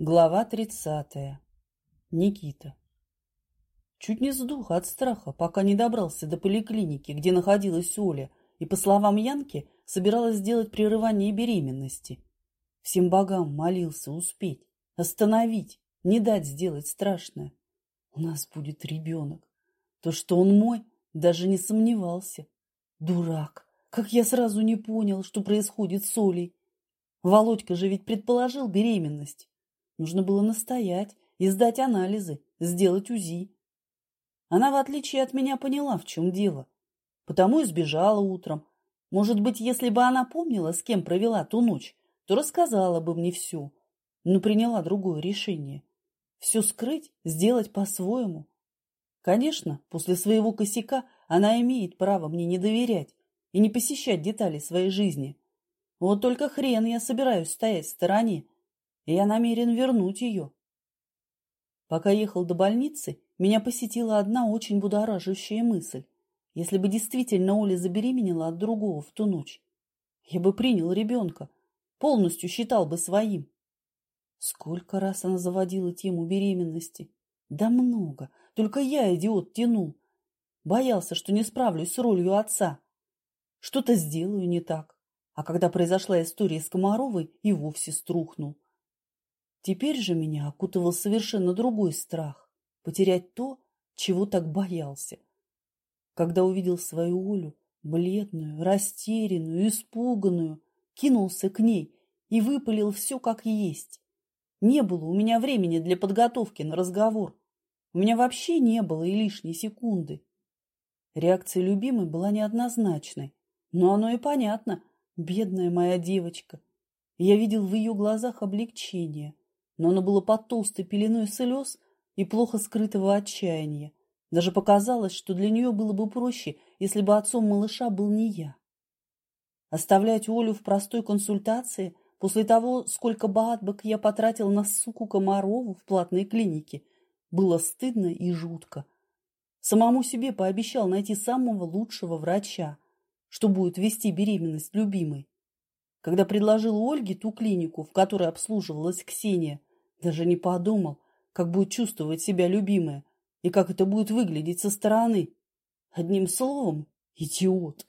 Глава тридцатая. Никита. Чуть не сдух от страха, пока не добрался до поликлиники, где находилась Оля, и, по словам Янки, собиралась сделать прерывание беременности. Всем богам молился успеть, остановить, не дать сделать страшное. У нас будет ребенок. То, что он мой, даже не сомневался. Дурак! Как я сразу не понял, что происходит с Олей. Володька же ведь предположил беременность. Нужно было настоять и сдать анализы, сделать УЗИ. Она, в отличие от меня, поняла, в чем дело. Потому и сбежала утром. Может быть, если бы она помнила, с кем провела ту ночь, то рассказала бы мне все, но приняла другое решение. Все скрыть, сделать по-своему. Конечно, после своего косяка она имеет право мне не доверять и не посещать детали своей жизни. Вот только хрен я собираюсь стоять в стороне и я намерен вернуть ее. Пока ехал до больницы, меня посетила одна очень будоражащая мысль. Если бы действительно Оля забеременела от другого в ту ночь, я бы принял ребенка, полностью считал бы своим. Сколько раз она заводила тему беременности? Да много. Только я, идиот, тянул. Боялся, что не справлюсь с ролью отца. Что-то сделаю не так. А когда произошла история с Комаровой, и вовсе струхнул. Теперь же меня окутывал совершенно другой страх – потерять то, чего так боялся. Когда увидел свою Олю, бледную, растерянную, испуганную, кинулся к ней и выпалил все как есть. Не было у меня времени для подготовки на разговор. У меня вообще не было и лишней секунды. Реакция любимой была неоднозначной, но оно и понятно, бедная моя девочка. Я видел в ее глазах облегчение – но оно было под толстой пеленой слез и плохо скрытого отчаяния. Даже показалось, что для нее было бы проще, если бы отцом малыша был не я. Оставлять Олю в простой консультации после того, сколько баатбок я потратил на суку Комарову в платной клинике, было стыдно и жутко. Самому себе пообещал найти самого лучшего врача, что будет вести беременность любимой. Когда предложил Ольге ту клинику, в которой обслуживалась Ксения, даже не подумал, как будет чувствовать себя любимая и как это будет выглядеть со стороны. Одним словом, идиот.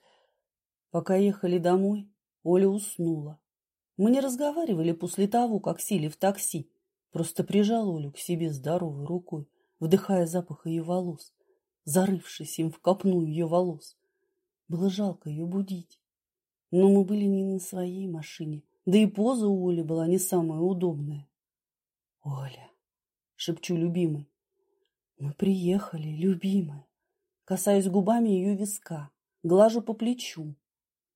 Пока ехали домой, Оля уснула. Мы не разговаривали после того, как сели в такси. Просто прижал Олю к себе здоровой рукой, вдыхая запах ее волос, зарывшись им в копну ее волос. Было жалко ее будить. Но мы были не на своей машине, да и поза у Оли была не самая удобная. Оля, шепчу любимой. Мы приехали, любимая. Касаюсь губами ее виска, глажу по плечу.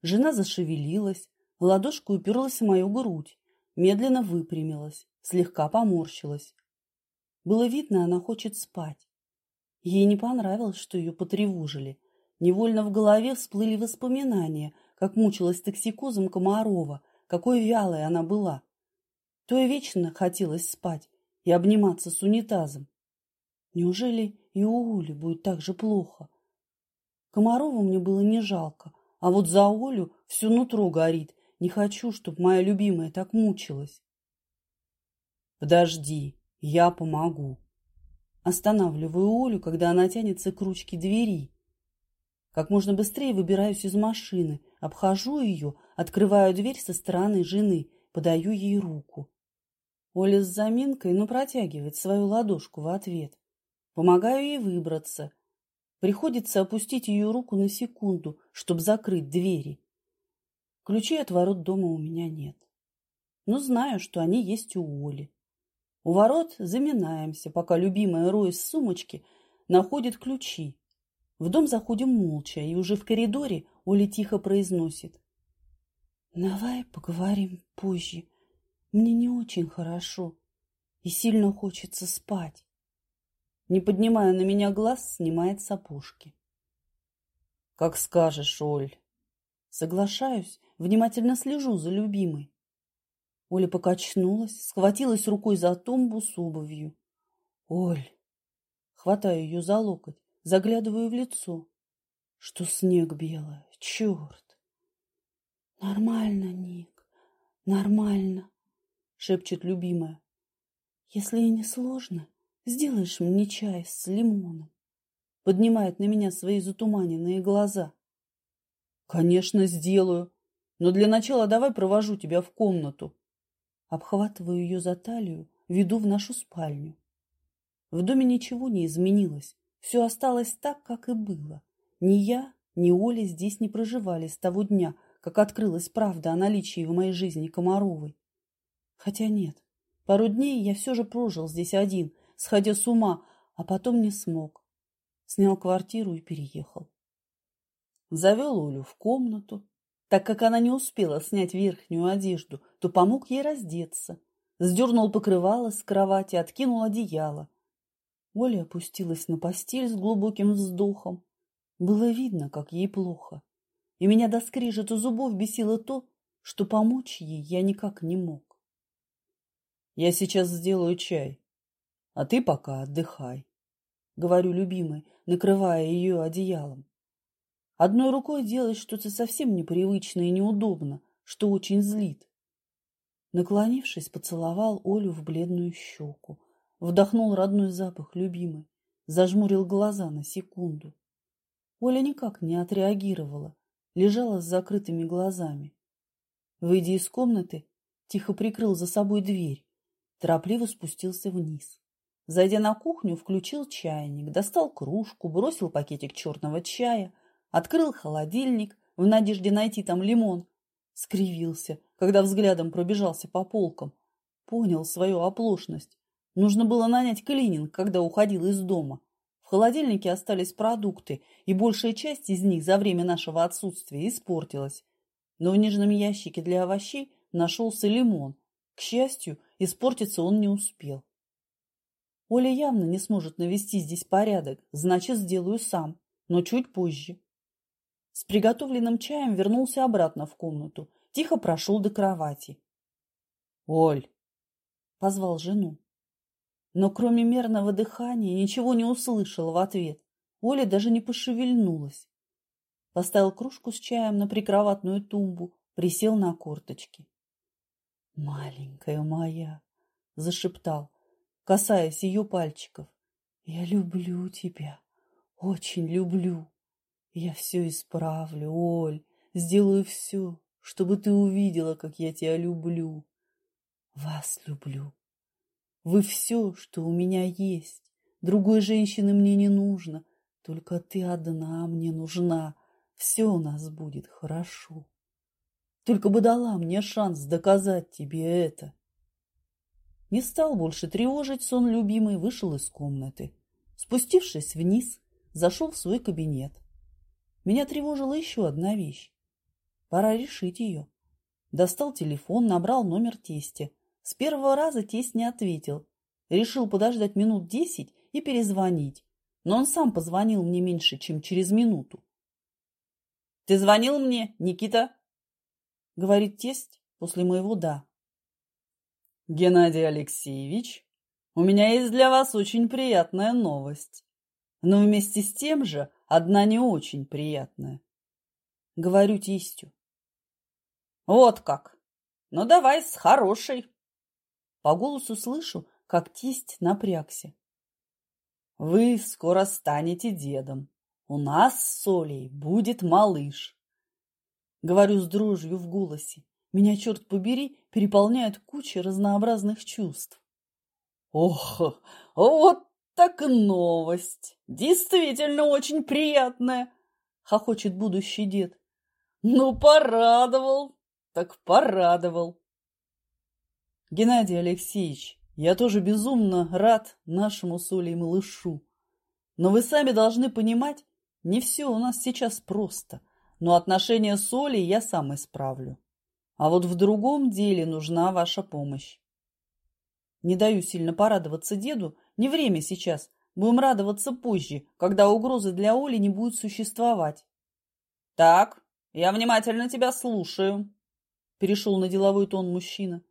Жена зашевелилась, ладошку уперлась в мою грудь, медленно выпрямилась, слегка поморщилась. Было видно, она хочет спать. Ей не понравилось, что ее потревожили. Невольно в голове всплыли воспоминания, как мучилась токсикозом Комарова, какой вялой она была то и вечно хотелось спать и обниматься с унитазом. Неужели и у Оли будет так же плохо? Комарова мне было не жалко, а вот за Олю все нутро горит. Не хочу, чтобы моя любимая так мучилась. Подожди, я помогу. Останавливаю Олю, когда она тянется к ручке двери. Как можно быстрее выбираюсь из машины, обхожу ее, открываю дверь со стороны жены, подаю ей руку. Оля с заминкой, но протягивает свою ладошку в ответ. Помогаю ей выбраться. Приходится опустить ее руку на секунду, чтобы закрыть двери. Ключей от ворот дома у меня нет. Но знаю, что они есть у Оли. У ворот заминаемся, пока любимая Рой из сумочки находит ключи. В дом заходим молча, и уже в коридоре Оля тихо произносит. «Давай поговорим позже. Мне не очень хорошо и сильно хочется спать. Не поднимая на меня глаз, снимает сапожки. Как скажешь, Оль. Соглашаюсь, внимательно слежу за любимой. Оля покачнулась, схватилась рукой за тумбу с обувью. Оль. Хватаю ее за локоть, заглядываю в лицо. Что снег белое, черт. Нормально, Ник, нормально шепчет любимая. Если не сложно, сделаешь мне чай с лимоном. Поднимает на меня свои затуманенные глаза. Конечно, сделаю. Но для начала давай провожу тебя в комнату. Обхватываю ее за талию, веду в нашу спальню. В доме ничего не изменилось. Все осталось так, как и было. Ни я, ни Оля здесь не проживали с того дня, как открылась правда о наличии в моей жизни Комаровой. Хотя нет, пару дней я все же прожил здесь один, сходя с ума, а потом не смог. Снял квартиру и переехал. Завел Олю в комнату. Так как она не успела снять верхнюю одежду, то помог ей раздеться. Сдернул покрывало с кровати, откинул одеяло. Оля опустилась на постель с глубоким вздохом. Было видно, как ей плохо. И меня до скрежета зубов бесило то, что помочь ей я никак не мог. «Я сейчас сделаю чай, а ты пока отдыхай», — говорю любимой, накрывая ее одеялом. Одной рукой делать что-то совсем непривычное и неудобно, что очень злит. Наклонившись, поцеловал Олю в бледную щеку, вдохнул родной запах любимой, зажмурил глаза на секунду. Оля никак не отреагировала, лежала с закрытыми глазами. Выйдя из комнаты, тихо прикрыл за собой дверь, торопливо спустился вниз. Зайдя на кухню, включил чайник, достал кружку, бросил пакетик черного чая – Открыл холодильник в надежде найти там лимон. Скривился, когда взглядом пробежался по полкам. Понял свою оплошность. Нужно было нанять клининг, когда уходил из дома. В холодильнике остались продукты, и большая часть из них за время нашего отсутствия испортилась. Но в нижнем ящике для овощей нашелся лимон. К счастью, испортиться он не успел. Оля явно не сможет навести здесь порядок, значит, сделаю сам, но чуть позже. С приготовленным чаем вернулся обратно в комнату. Тихо прошел до кровати. «Оль!» — позвал жену. Но кроме мерного дыхания ничего не услышала в ответ. Оля даже не пошевельнулась. Поставил кружку с чаем на прикроватную тумбу, присел на корточки. «Маленькая моя!» — зашептал, касаясь ее пальчиков. «Я люблю тебя, очень люблю!» Я все исправлю, Оль, сделаю все, чтобы ты увидела, как я тебя люблю. Вас люблю. Вы все, что у меня есть. Другой женщины мне не нужно. Только ты одна мне нужна. Все у нас будет хорошо. Только бы дала мне шанс доказать тебе это. Не стал больше тревожить сон любимый, вышел из комнаты. Спустившись вниз, зашел в свой кабинет. Меня тревожила еще одна вещь. Пора решить ее. Достал телефон, набрал номер тестя. С первого раза тесть не ответил. Решил подождать минут десять и перезвонить. Но он сам позвонил мне меньше, чем через минуту. — Ты звонил мне, Никита? — говорит тесть после моего «да». — Геннадий Алексеевич, у меня есть для вас очень приятная новость. Но вместе с тем же Одна не очень приятная. Говорю тестю. Вот как. Ну, давай с хорошей. По голосу слышу, как тесть напрягся. Вы скоро станете дедом. У нас с Солей будет малыш. Говорю с дрожью в голосе. Меня, черт побери, переполняют куча разнообразных чувств. Ох, вот так новость. Действительно очень приятная, хохочет будущий дед. Ну, порадовал, так порадовал. Геннадий Алексеевич, я тоже безумно рад нашему с Олей малышу. Но вы сами должны понимать, не все у нас сейчас просто. Но отношения с Олей я сам исправлю. А вот в другом деле нужна ваша помощь. Не даю сильно порадоваться деду, не время сейчас. Будем радоваться позже, когда угрозы для Оли не будет существовать. Так, я внимательно тебя слушаю. Перешел на деловой тон мужчина.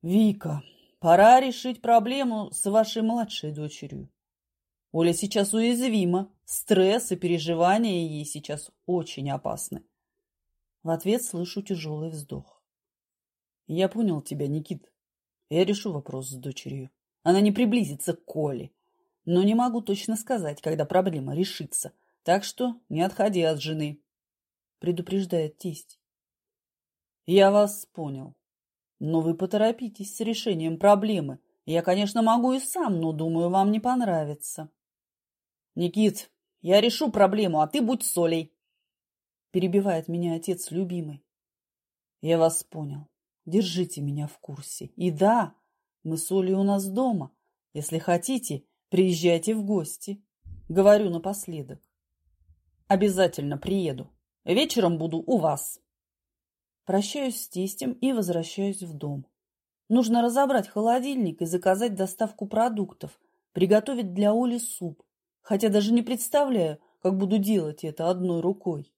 Вика, пора решить проблему с вашей младшей дочерью. Оля сейчас уязвима. Стресс и переживания ей сейчас очень опасны. В ответ слышу тяжелый вздох. Я понял тебя, Никит. Я решу вопрос с дочерью. Она не приблизится к Коле. Но не могу точно сказать, когда проблема решится. Так что не отходи от жены, предупреждает тесть. Я вас понял. Но вы поторопитесь с решением проблемы. Я, конечно, могу и сам, но, думаю, вам не понравится. Никит, я решу проблему, а ты будь солей. Перебивает меня отец любимый. Я вас понял. Держите меня в курсе. И да, мы с Олей у нас дома. Если хотите, приезжайте в гости. Говорю напоследок. Обязательно приеду. Вечером буду у вас. Прощаюсь с тестем и возвращаюсь в дом. Нужно разобрать холодильник и заказать доставку продуктов, приготовить для Оли суп, хотя даже не представляю, как буду делать это одной рукой.